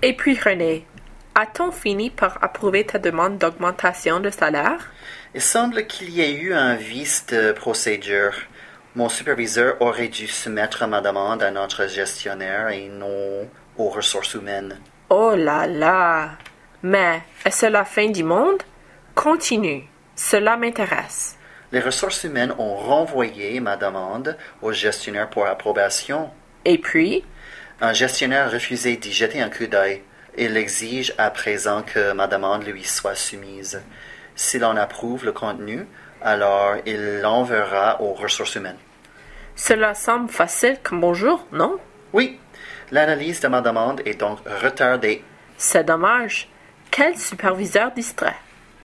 Et puis René, a-t-on fini par approuver ta demande d'augmentation de salaire? Il semble qu'il y ait eu un vice de procédure. Mon superviseur aurait dû soumettre ma demande à notre gestionnaire et non aux ressources humaines. Oh là là! Mais est-ce la fin du monde? Continue. Cela m'intéresse. Les ressources humaines ont renvoyé ma demande au gestionnaire pour approbation. Et puis? Un gestionnaire a refusé d'y jeter un coup d'œil. Il exige à présent que ma demande lui soit soumise. S'il en approuve le contenu, alors il l'enverra aux ressources humaines. Cela semble facile comme bonjour, non? Oui, l'analyse de ma demande est donc retardée. C'est dommage. Quel superviseur distrait?